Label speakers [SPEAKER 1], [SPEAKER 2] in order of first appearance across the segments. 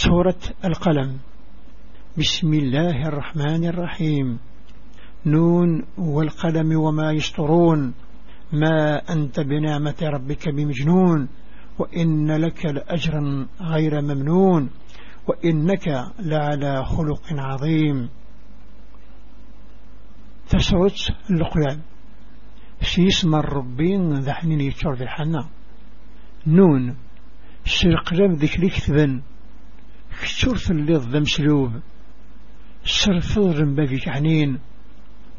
[SPEAKER 1] سورة القلم. بسم الله الرحمن الرحيم. نون والقلم وما يسطرون ما أنت بنعمة ربك بمجنون. وإن لك لأجرا غير ممنون. وإنك لعلى خلق عظيم. تسرت اللقلان سيسمى الربين ذحنين يتشور ذي الحنا نون. سرقلام ذيك لي كتبن كتور الليض ذا مسلوب سرفض رمباكي كعنين.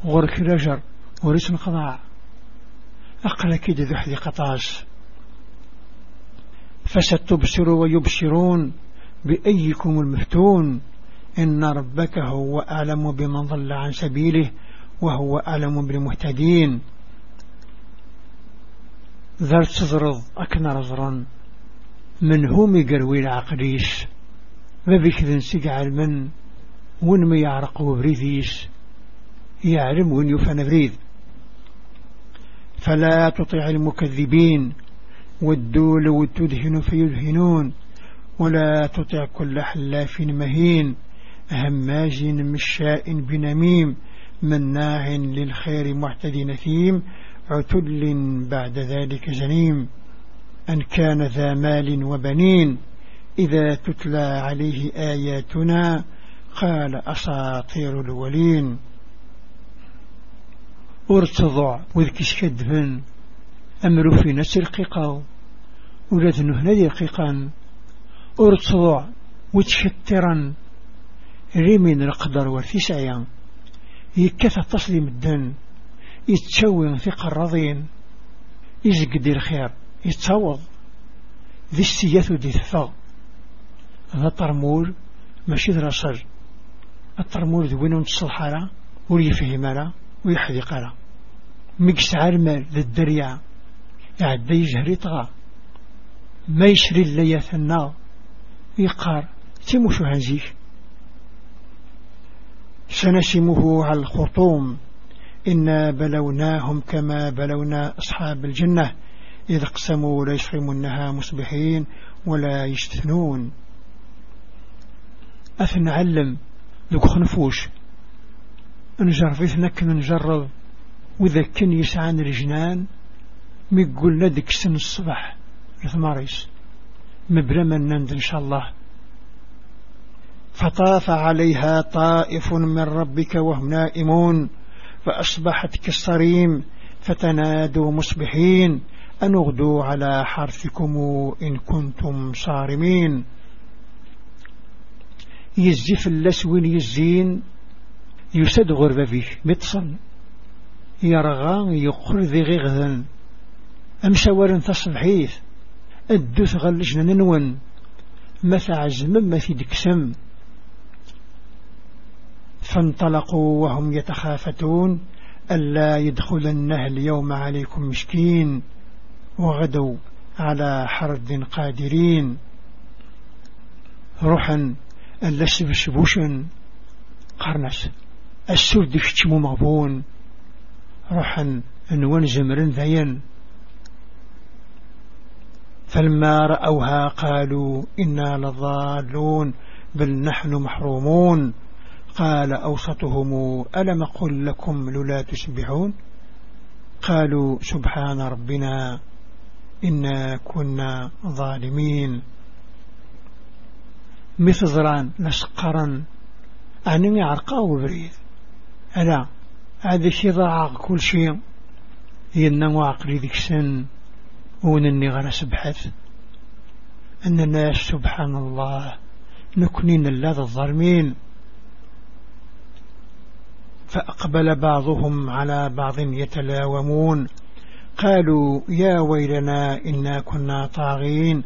[SPEAKER 1] غورك رجر. ورسم قضاء أقل كده ذو حدي قطاس فستبصروا ويبصرون بأيكم المفتون. إن ربك هو أعلم بمن ضل عن سبيله وهو أعلم بالمهتدين. ذر تزرض أكنا رزرا من هم يقروي العقليش ما بكذن سيقع المن وين ما يعرق بريديش يعلم وين يفن بريد. فلا تطع المكذبين والدول وتدهن فيدهنون ولا تطع كل حلاف مهين. هماج مشاء بنميم مناع للخير معتد نثيم عتل بعد ذلك زنيم أن كان ذا مال وبنين. إذا تتلى عليه آياتنا قال أساطير الولين. أرتضع وذكش كدفن أمر في نفس القيقة ولاد نهنا القيقان أرتضع وتشترا ريمين القدر والثسعيا يكثى تصليم الدن. يتشوي ثقة الرضين. يزقد الخير. يتصوض ذي السياث ودي الثغ هذا طرمول ماشي دراسر الطرمول ذي وين تصلحارا ويفهم لا ويحذق لا. ميكس عرمال ذي الدريع يعدي يجهري طغى. ما يشري اللياث النار يقار. تيموشو هنزيك سنسمه على الخرطوم. إنا بلوناهم كما بلونا أصحاب الجنة. إذ اقسموا لا يشرمونها مصبحين ولا يستثنون أثنعلم ذوك خنفوش. نجرب نكن نجرب. وإذا كان يسعان الجنان ميقول لدك سن الصبح لثماريس. مبرما نند إن شاء الله. فطاف عليها طائف من ربك وهم نائمون. فأصبحت كالصريم فتنادوا مصبحين. أن اغدوا على حرثكم إن كنتم صارمين. يزف اللسوين يزين يسد غربة فيه متصل يرغى يقر ذي غغذا أمسوار تصبحيث الدوث غلجنا ننون مثا عزم ما في دكسم. فانطلقوا وهم يتخافتون. ألا يدخلنه اليوم عليكم مشكين وغدوا على حرد قادرين. روحا اللسبشبوشا قرنس. السود كتمو مغبون. روحا انوان زمرن ذين فلما رأوها قالوا إنا لضالون بل نحن محرومون. قال أوسطهم ألم قل لكم للا تسبحون قالوا سبحان ربنا إنا كنا ظالمين. مثضران نسقرا أنني عرقاء وبريد ألا هذا شيء ضاع كل شيء. ينمو عقلي ذيك سن. ونني غير سبحث أن الناس سبحان الله. نكنين الله الظالمين. فأقبل بعضهم على بعض يتلاومون. قالوا يا ويلنا إنا كنا طاغين.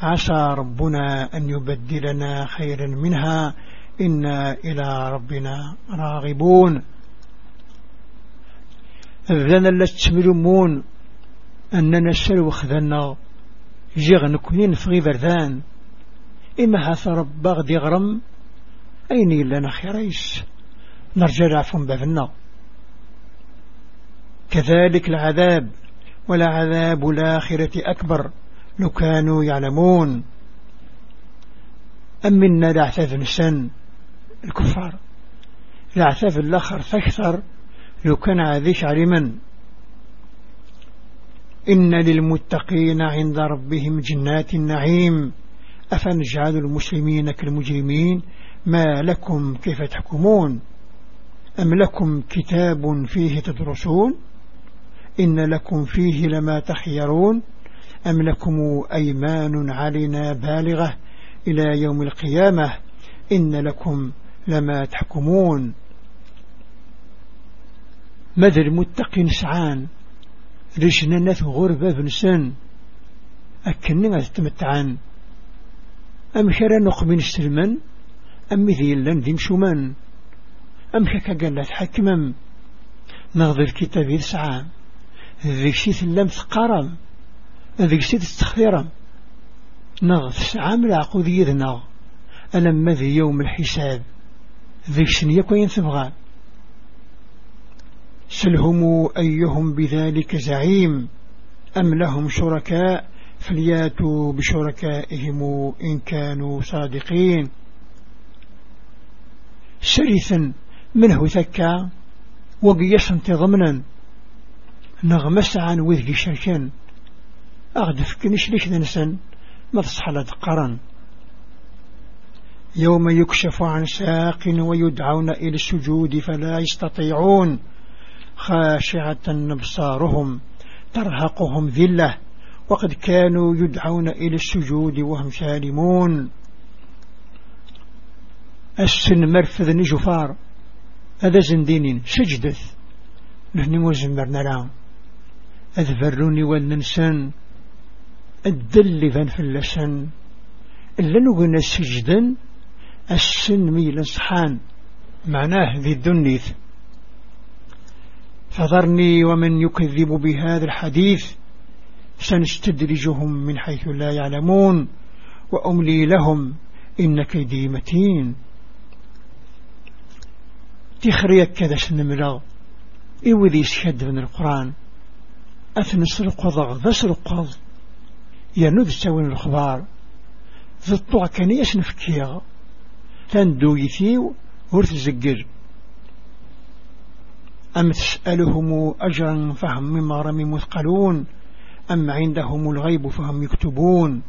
[SPEAKER 1] عسى ربنا أن يبدلنا خيرا منها. إنا إلى ربنا راغبون. أذن لتسملمون أننا سلو خذنا جغن كنين في بردان. إما هاث رب غدي غرم أين لنا خيريس نرجع عفوا بابنا كذلك العذاب ولا عذاب الآخرة أكبر. لو كانوا يعلمون. أمنا العثاف نسان الكفار. العثاف الآخر فاكثر لو كان عذيش علما إن للمتقين عند ربهم جنات النعيم. أفنجعل المسلمين كالمجرمين؟ ما لكم كيف تحكمون؟ أم لكم كتاب فيه تدرسون؟ إن لكم فيه لما تخيرون؟ أم لكم أيمان علينا بالغة إلى يوم القيامة؟ إن لكم لما تحكمون. ماذا المتقين سعان رجنا ناث غربة بنسان أكننا تتمتعان أم كرا نقبن السلمان أم ذي لن ذي مشومان أم كاكا قال لا تحكمم نغض الكتاب يسعى ذيك شي ثلام ثقارم ذيك شي تستخيرم نغض سعى من العقود يذنا ألم ذي يوم الحساب. ذيك شنيا كوين تبغى؟ سلهم أيهم بذلك زعيم. أم لهم شركاء؟ فلياتوا بشركائهم إن كانوا صادقين. سرثا منه ثكا وقيسا ضمنا نغمس عن وذي شركان أغدف كنش ليش ننسن ما تصحى قرن. يوم يكشف عن ساق ويدعون إلى السجود فلا يستطيعون. خاشعة أبصارهم ترهقهم ذلة. وقد كانوا يدعون إلى السجود وهم سالمون. السن مرفذ نجفار. هذا زندين سجدث. نحن وزمرنا لهم أذبروني والننسان الدل فان فلسن إلا نقولنا سجدا السن ميلا صحان معناه ذي الدنيث. فذرني ومن يكذب بهذا الحديث سنستدرجهم من حيث لا يعلمون وأملي لهم إن كيدي متين. تخريك كذا سنملا إوذي سكد من القرآن. أثنسرق ضغ ذسرق ينوذ سوين الخبار ذي الطوع كان يسنفكيغ تندو يثيو ورث زقر أم تسألهم أجرا فهم من مرم مثقلون؟ أم عندهم الغيب فهم يكتبون؟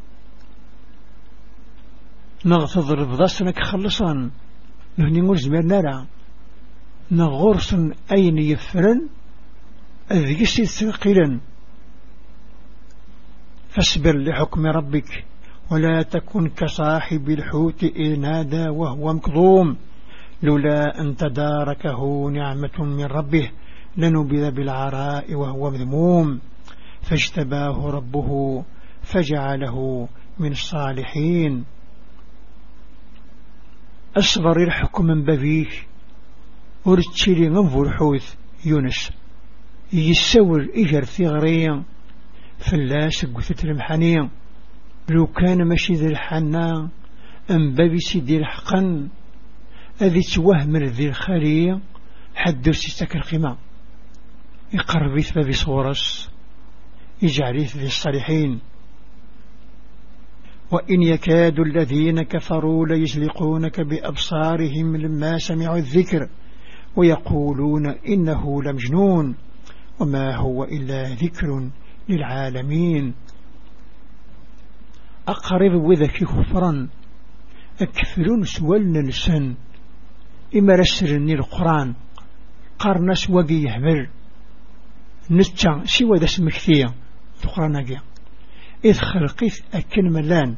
[SPEAKER 1] نغتظر بضسنك خلصا نهني مرزمير نرى. نغرس أين يفرن؟ أذيسي ثقلا فاصبر لحكم ربك ولا تكن كصاحب الحوت إذ نادى وهو مكظوم. لولا أن تداركه نعمة من ربه لنبذ بالعراء وهو مذموم. فاجتباه ربه فجعله من الصالحين. أصبر الحكم من بفيك ورتشيلي من يونس. يسور إجر ثغريا فلاس قثت المحانية لو كان ماشي ذي الحنا أم بابي سيدي الحقا أذي توهم ذي الخالية حد سيستك القمة يقرب بابي صورس يجعل ذي الصالحين. وإن يكاد الذين كفروا ليزلقونك بأبصارهم لما سمعوا الذكر ويقولون إنه لمجنون. وما هو إلا ذكر للعالمين. أقرب وذكي خفرا أكفرون سوالنا إما رسرني القرآن. قرنس وقي يهبر. نتشا سوى ذا سمكثية القرآن إذ خلقيت أكن ملان.